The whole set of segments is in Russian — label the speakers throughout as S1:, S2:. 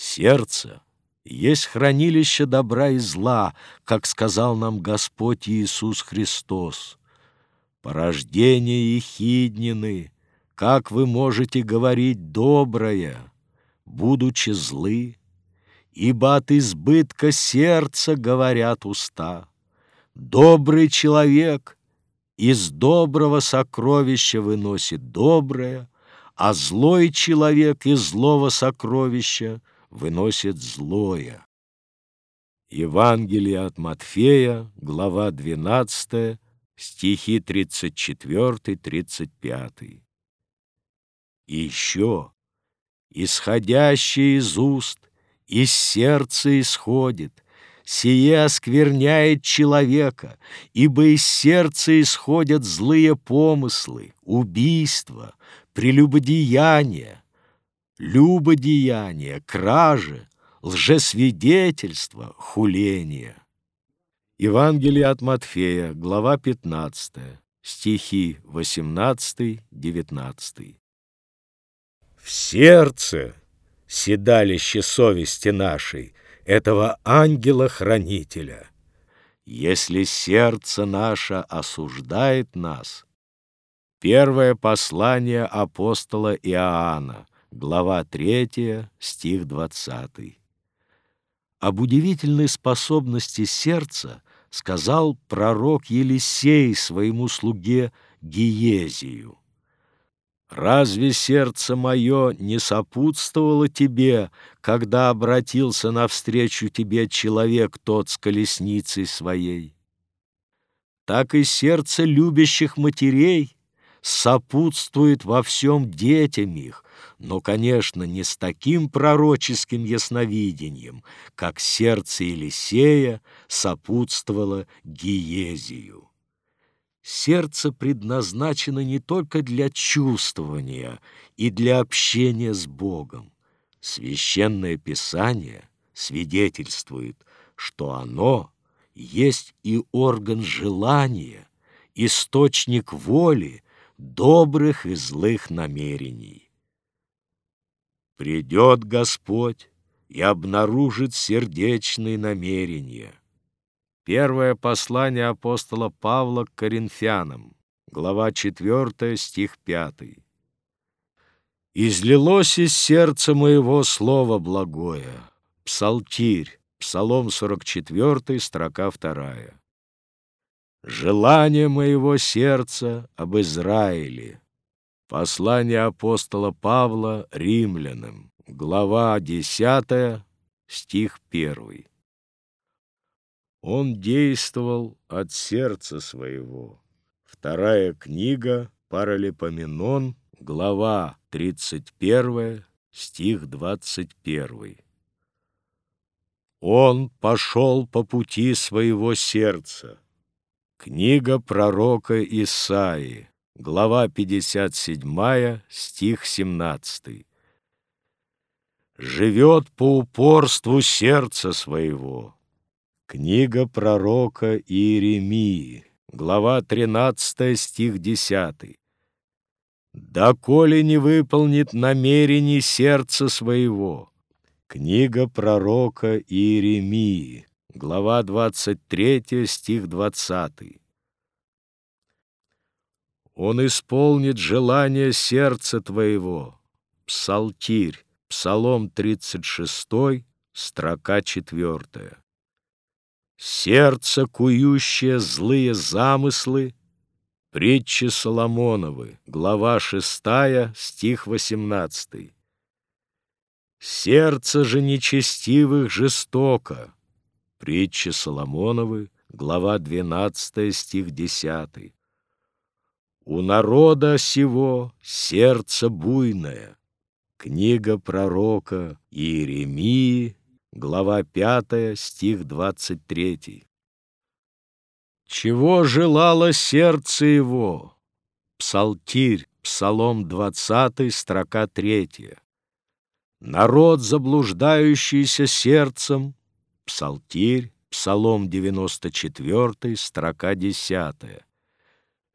S1: Сердце есть хранилище добра и зла, как сказал нам Господь Иисус Христос. Порождение ехиднины, как вы можете говорить доброе, будучи злы? Ибо от избытка сердца говорят уста. Добрый человек из доброго сокровища выносит доброе, а злой человек из злого сокровища выносит злое. Евангелие от Матфея, глава 12, стихи 34-35. И еще, исходящее из уст, из сердца исходит, сие оскверняет человека, ибо из сердца исходят злые помыслы, убийства, прелюбодеяния, любодеяния, кражи, лжесвидетельства, хуления. Евангелие от Матфея, глава 15, стихи 18-19. В сердце седалище совести нашей, этого ангела-хранителя. Если сердце наше осуждает нас, Первое послание апостола Иоанна, глава 3, стих 20. Об удивительной способности сердца сказал пророк Елисей своему слуге Гиезию. «Разве сердце мое не сопутствовало тебе, когда обратился навстречу тебе человек тот с колесницей своей? Так и сердце любящих матерей — сопутствует во всем детям их, но, конечно, не с таким пророческим ясновидением, как сердце Елисея сопутствовало Гиезию. Сердце предназначено не только для чувствования и для общения с Богом. Священное Писание свидетельствует, что оно есть и орган желания, источник воли, добрых и злых намерений. Придет Господь и обнаружит сердечные намерения. Первое послание апостола Павла к Коринфянам, глава 4, стих 5. «Излилось из сердца моего слово благое». Псалтирь, Псалом 44, строка 2. Желание моего сердца об Израиле. Послание апостола Павла римлянам, глава 10, стих 1. Он действовал от сердца своего. Вторая книга Паралипоменон, глава 31, стих 21. Он пошел по пути своего сердца Книга пророка Исаии, глава 57, стих 17. «Живет по упорству сердца своего». Книга пророка Иеремии, глава 13, стих 10. «Доколе не выполнит намерений сердца своего». Книга пророка Иеремии, глава 23, стих 20. Он исполнит желание сердца твоего. Псалтирь, Псалом 36, строка 4. Сердце, кующее злые замыслы, Притчи Соломоновы, глава 6, стих 18. Сердце же нечестивых жестоко, Притчи Соломоновы, глава 12, стих 10. У народа сего сердце буйное. Книга пророка Иеремии, глава 5, стих 23. Чего желало сердце его? Псалтирь, Псалом 20, строка 3. Народ, заблуждающийся сердцем, Псалтирь, Псалом 94, строка 10.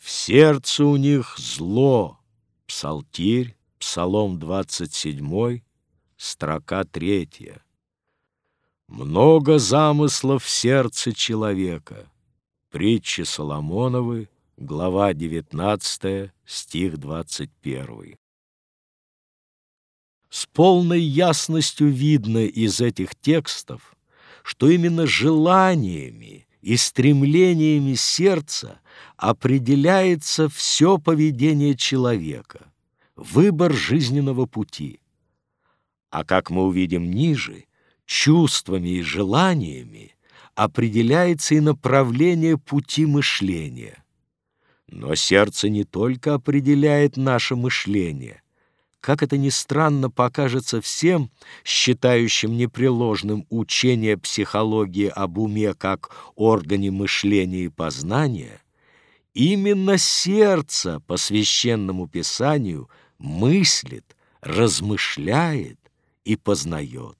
S1: В сердце у них зло. Псалтирь, Псалом 27, строка третья. Много замыслов в сердце человека. Притчи Соломоновы, глава 19, стих 21. С полной ясностью видно из этих текстов, что именно желаниями и стремлениями сердца определяется все поведение человека, выбор жизненного пути. А как мы увидим ниже, чувствами и желаниями определяется и направление пути мышления. Но сердце не только определяет наше мышление – как это ни странно покажется всем, считающим непреложным учение психологии об уме как органе мышления и познания, именно сердце по священному писанию мыслит, размышляет и познает.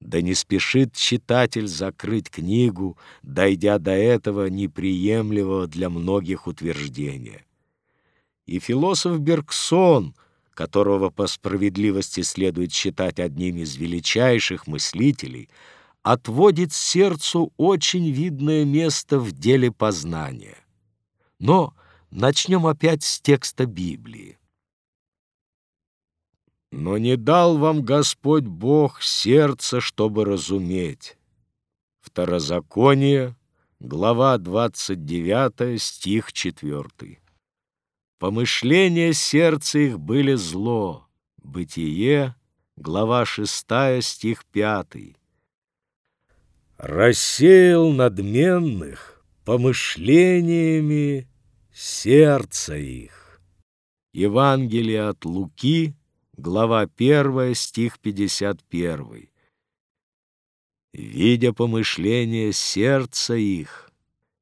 S1: Да не спешит читатель закрыть книгу, дойдя до этого неприемлемого для многих утверждения. И философ Бергсон — которого по справедливости следует считать одним из величайших мыслителей, отводит сердцу очень видное место в деле познания. Но начнем опять с текста Библии. «Но не дал вам Господь Бог сердце, чтобы разуметь». Второзаконие, глава 29, стих 4. Помышления сердца их были зло. Бытие, глава 6, стих 5. Рассеял надменных помышлениями сердца их. Евангелие от Луки, глава 1, стих 51. Видя помышления сердца их.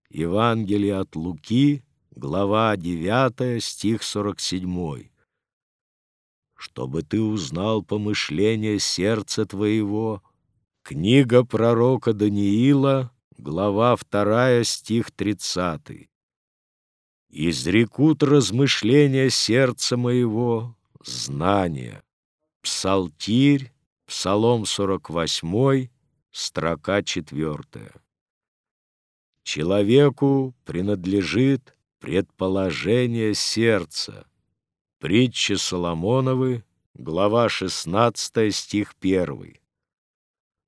S1: Евангелие от Луки, глава 9, стих 47. «Чтобы ты узнал помышление сердца твоего». Книга пророка Даниила, глава 2, стих 30. «Изрекут размышления сердца моего, знания». Псалтирь, Псалом 48, строка 4. Человеку принадлежит Предположение сердца. Притча Соломоновы, глава 16, стих 1.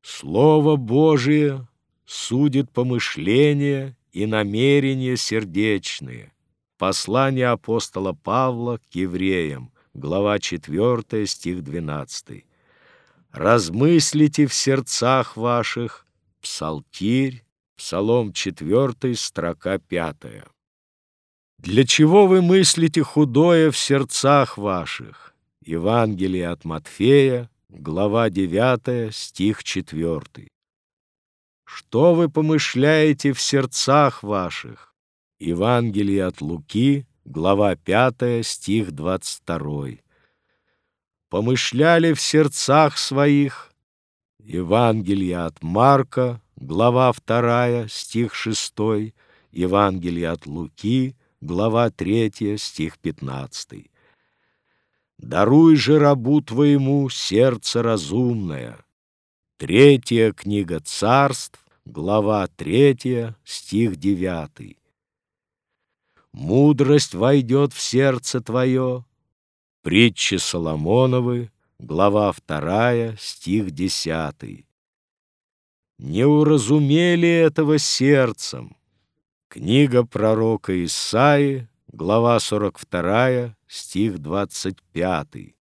S1: Слово Божие судит помышления и намерения сердечные. Послание апостола Павла к евреям, глава 4, стих 12. «Размыслите в сердцах ваших» Псалтирь, Псалом 4, строка 5. Для чего вы мыслите худое в сердцах ваших? Евангелие от Матфея, глава 9, стих 4. Что вы помышляете в сердцах ваших? Евангелие от Луки, глава 5, стих 22. Помышляли в сердцах своих? Евангелие от Марка, глава 2, стих 6, Евангелие от Луки, глава 3, стих 15. «Даруй же рабу твоему сердце разумное». Третья книга царств, глава 3, стих 9. «Мудрость войдет в сердце твое». Притчи Соломоновы, глава 2, стих 10. «Не уразумели этого сердцем, Книга пророка Исаи, глава 42, стих 25.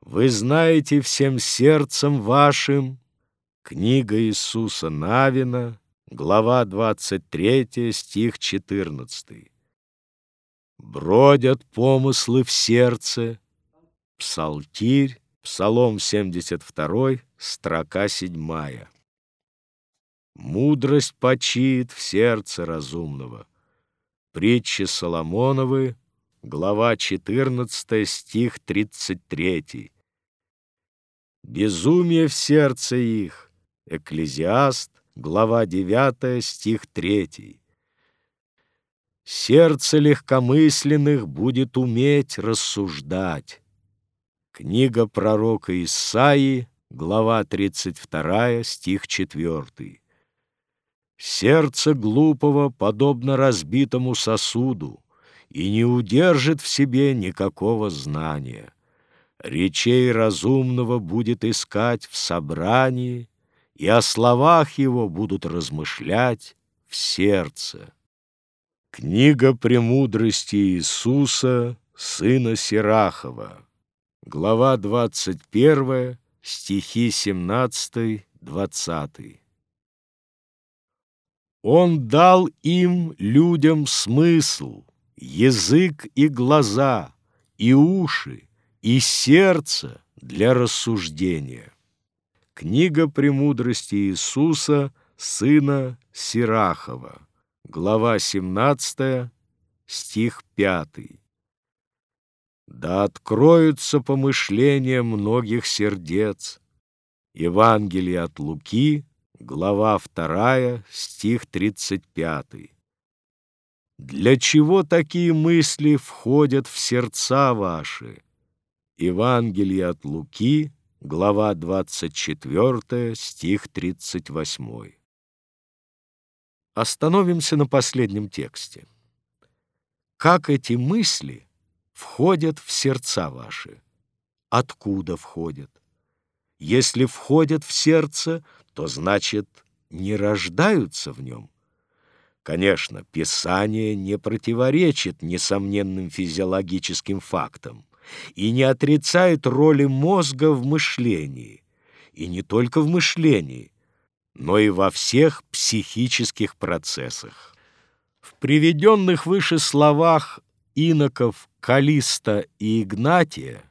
S1: Вы знаете всем сердцем вашим, книга Иисуса Навина, глава 23, стих 14. Бродят помыслы в сердце, Псалтирь, Псалом 72, строка 7. Мудрость почиет в сердце разумного. Притчи Соломоновы, глава 14, стих 33. Безумие в сердце их. Экклезиаст, глава 9, стих 3. Сердце легкомысленных будет уметь рассуждать. Книга пророка Исаии, глава 32, стих 4. Сердце глупого подобно разбитому сосуду и не удержит в себе никакого знания. Речей разумного будет искать в собрании, и о словах его будут размышлять в сердце. Книга премудрости Иисуса, сына Сирахова, глава 21, стихи 17-20. Он дал им, людям, смысл, язык и глаза, и уши, и сердце для рассуждения. Книга премудрости Иисуса, сына Сирахова, глава 17, стих 5. Да откроются помышления многих сердец. Евангелие от Луки, глава 2, стих 35. Для чего такие мысли входят в сердца ваши? Евангелие от Луки, глава 24, стих 38. Остановимся на последнем тексте. Как эти мысли входят в сердца ваши? Откуда входят? Если входят в сердце, то значит не рождаются в нем. Конечно, Писание не противоречит несомненным физиологическим фактам и не отрицает роли мозга в мышлении, и не только в мышлении, но и во всех психических процессах. В приведенных выше словах иноков Калиста и Игнатия,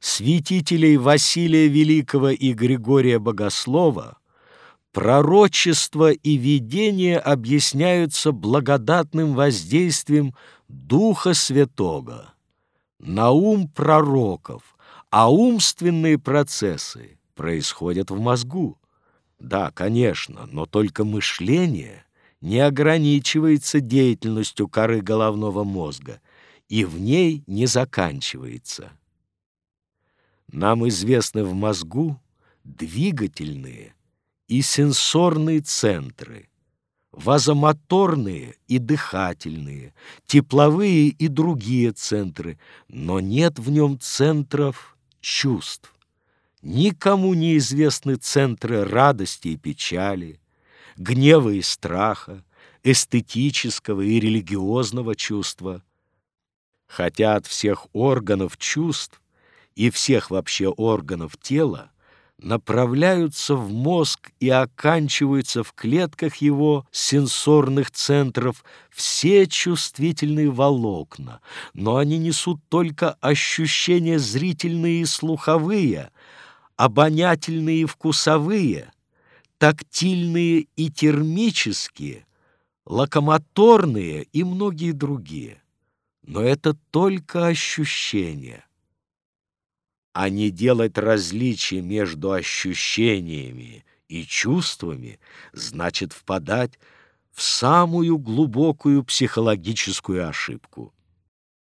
S1: святителей Василия Великого и Григория Богослова, пророчество и видение объясняются благодатным воздействием Духа Святого на ум пророков, а умственные процессы происходят в мозгу. Да, конечно, но только мышление не ограничивается деятельностью коры головного мозга и в ней не заканчивается. Нам известны в мозгу двигательные и сенсорные центры, вазомоторные и дыхательные, тепловые и другие центры, но нет в нем центров чувств. Никому не известны центры радости и печали, гнева и страха, эстетического и религиозного чувства. Хотя от всех органов чувств и всех вообще органов тела направляются в мозг и оканчиваются в клетках его сенсорных центров все чувствительные волокна, но они несут только ощущения зрительные и слуховые, обонятельные и вкусовые, тактильные и термические, локомоторные и многие другие. Но это только ощущения а не делать различия между ощущениями и чувствами, значит впадать в самую глубокую психологическую ошибку.